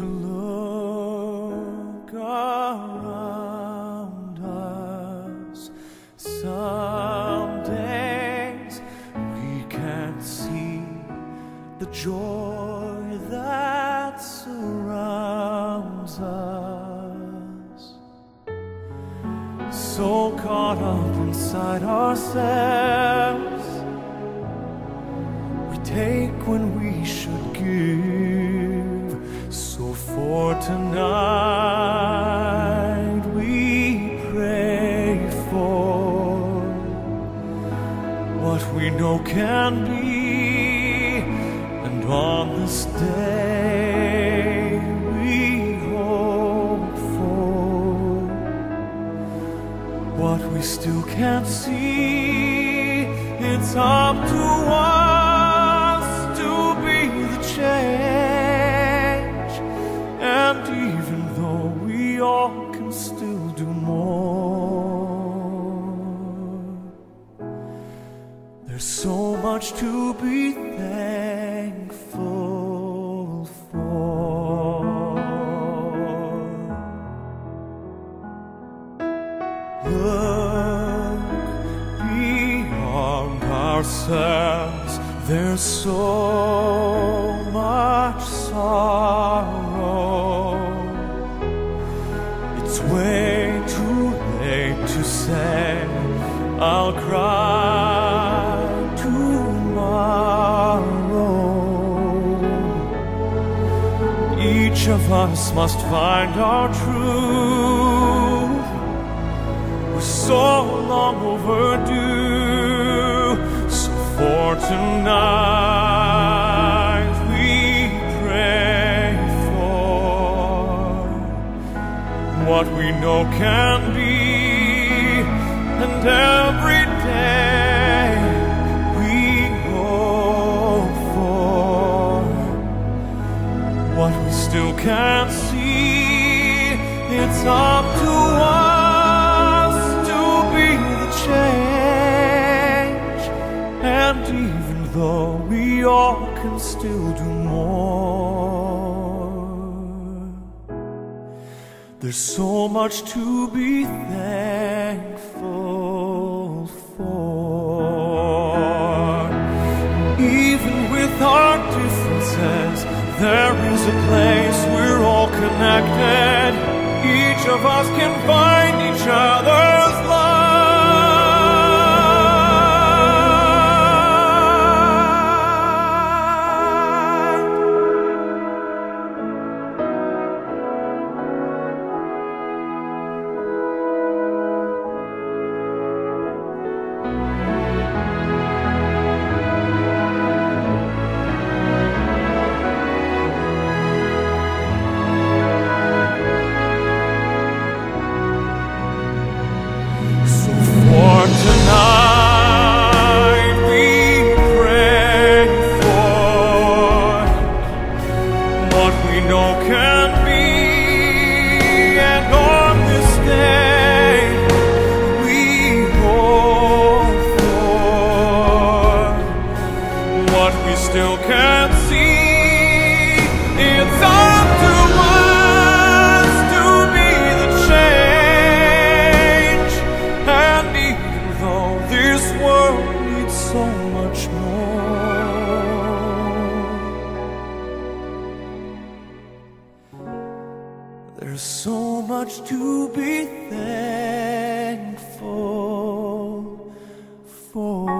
to look around us. Some days we can't see the joy that surrounds us. So caught up inside ourselves, we take when tonight, we pray for what we know can be, and on this day we hope for what we still can't see. It's up to us There's so much to be thankful for. Look beyond ourselves, there's so much sorrow. It's way too late to say I'll cry Each of us must find our truth. We're so long overdue. So for tonight we pray for what we know can be, and every day still can't see. It's up to us to be the change, and even though we all can still do more. There's so much to be thankful for. There is a place we're all connected. Each of us can find each other's there's so much to be thankful for.